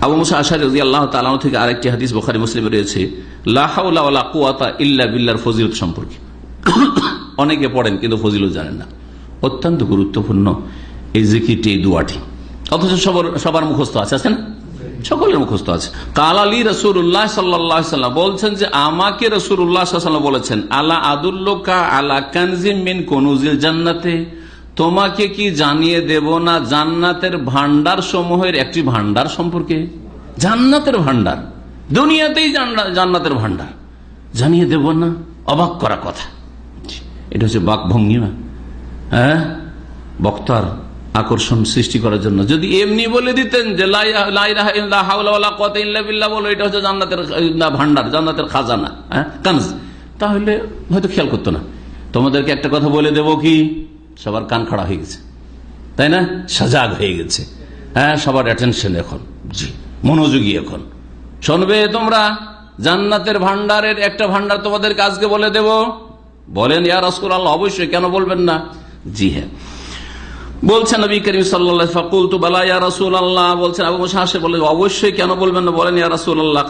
আবু মুসা রাজি আল্লাহ থেকে আরেকটি হাদিস বোখারি রয়েছে লাহাউলা কুয়াতা ইল্লা বিল্লার ফজিলত সম্পর্কে। অনেকে পড়েন, কিন্তু ফজিলত জানেন না। অত্যন্ত গুরুত্বপূর্ণ এই দুয়াটি। অথচ সবার মুখস্থ আছে সকলের মুখস্থ আছে। রসুল্লাহ সাল্লাম বলছেন যে, আমাকে রসুল্লাহ বলেছেন, আলা আদুল্লোকা আলা কানজিম মিন জান্নাতে? তোমাকে কি জানিয়ে দেব না জান্নাতের ভান্ডার সমূহের একটি ভান্ডার সম্পর্কে? জান্নাতের ভান্ডার দুনিয়াতেই জান্নাতের ভান্ডার জানিয়ে দেব না, অবাক করা কথা। এটা হচ্ছে বাক ভঙ্গিমা। হ্যাঁ? বক্তার আকর্ষণ সৃষ্টি করার জন্য। যদি এমনি বলে দিতেন যে এটা হচ্ছে জান্নাতের ভান্ডার জান্নাতের খাজানা। হ্যাঁ? তাহলে হয়তো খেয়াল করতো না। তোমাদেরকে একটা কথা বলে দেব কি? সবার কান খাড়া হয়ে গেছে। তাই না? সজাগ হয়ে গেছে। হ্যাঁ সবার অ্যাটেনশন এখন। জি, মনোযোগী এখন। শুনবে তোমরা? জান্নাতের ভান্ডারের একটা ভান্ডার তোমাদের কাজকে বলে দেব। বলেন, ইয়া রসকুল আল্লাহ অবশ্যই, কেন বলবেন না? জি হ্যাঁ। বলছেন নবী করিম সাল্লাহ ফাকুল তু বালা, ইয়া রসুল আল্লাহ বলছেন আবু মুসাহাসে বলে, অবশ্যই, কেন বলবেন না? বলেন, ইয়া রসুল আল্লাহ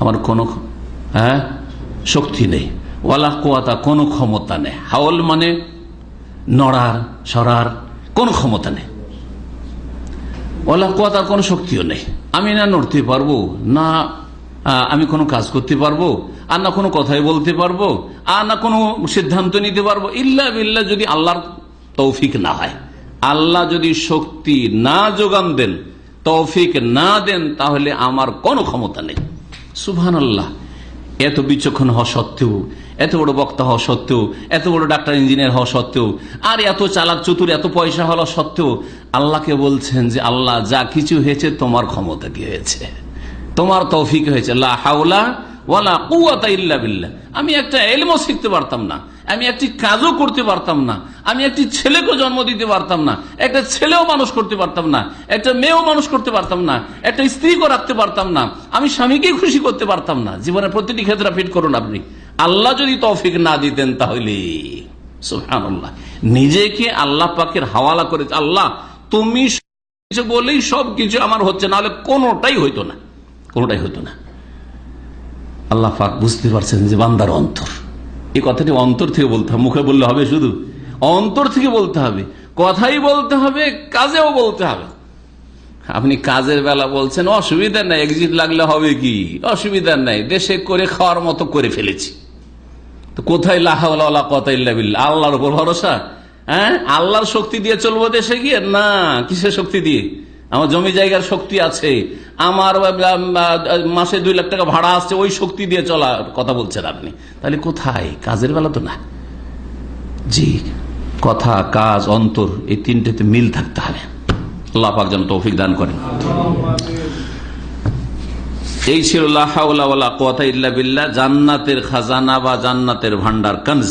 আমার কোন হ্যাঁ শক্তি নেই। ওয়ালা কুয়াতা, কোনো ক্ষমতা নেই। হাওল মানে নড়ার, সরার, কোনো ক্ষমতা নেই। ওলা কুয়াতার কোনো শক্তিও নেই। আমি না নড়তে পারব, না আমি কোনো কাজ করতে পারব, আর না কোনো কথাই বলতে পারব, আর না কোনো সিদ্ধান্ত নিতে পারব। ইল্লা বিল্লা যদি আল্লাহর তৌফিক না হয়। আল্লাহ যদি শক্তি না যোগান দেন, তৌফিক না দেন, তাহলে আমার কোনো ক্ষমতা নেই। সুভান আল্লাহ এত বিচক্ষণ হওয়া সত্ত্বেও, এত বড় বক্তা হওয়া সত্ত্বেও, এত বড় ডাক্তার, ইঞ্জিনিয়ার হওয়া সত্ত্বেও, আর এত চালাক চতুর, এত পয়সা হওয়া সত্ত্বেও আল্লাহকে বলছেন যে, আল্লাহ যা কিছু হয়েছে তোমার ক্ষমতা কি হয়েছে? তোমার তৌফিক হয়েছে। হাওলা আমি একটা এলমও শিখতে পারতাম না। আমি একটি কাজও করতে পারতাম না। আমি একটি ছেলেকে জন্ম দিতে পারতাম না। একটা ছেলেও মানুষ করতে পারতাম না। একটা মেয়েও মানুষ করতে পারতাম না। একটা স্ত্রীকে রাখতে পারতাম না। আমি স্বামীকে খুশি করতে পারতাম না। জীবনের প্রতিটি ক্ষেত্রে ফিট করুন আপনি। আল্লাহ যদি তৌফিক না দিতেন তাহলে। নিজেকে আল্লাহ পাকের হাওয়ালা করে, আল্লাহ, তুমি বলেই সব কিছু আমার হচ্ছে না হলে কোনোটাই হইতো না। কোনোটাই হতো না। আল্লাহ পাক বুঝতে পারছেন যে বান্দার অন্তর। এই কথাটি অন্তর থেকে বলতে হবে, মুখে বললে হবে শুধু। অন্তর থেকে বলতে হবে, কথাই বলতে হবে, কাজেও বলতে হবে। আপনি কাজের বেলা বলছেন, অসুবিধা নাই এক্সিট লাগলে হবে কি? অসুবিধা নাই, দেশে করে খাওয়ার মতো করে ফেলেছি। তো কোথায় লাহাউল্লাহ কথা ইল্লাবিল্লা আল্লাহর উপর ভরসা? হ্যাঁ? আল্লাহর শক্তি দিয়ে চলবো দেশে গিয়ে? না, কিসের শক্তি দিয়ে? আমার জমি জায়গার শক্তি আছে। আমার মাসে দুই লাখ টাকা ভাড়া আসছে, ওই শক্তি দিয়ে চলা কথা বলছেন আপনি। তাহলে কোথায়? কাজের বেলা তো না। জি, কথা, কাজ, অন্তর, এই তিনটেতে মিল থাকতে হবে। পাক যেন তৌফিক দান করেন। এই ছিল কথা ইল্লা বিল্লাহ। জান্নাতের খাজানা বা জান্নাতের ভান্ডার কনজ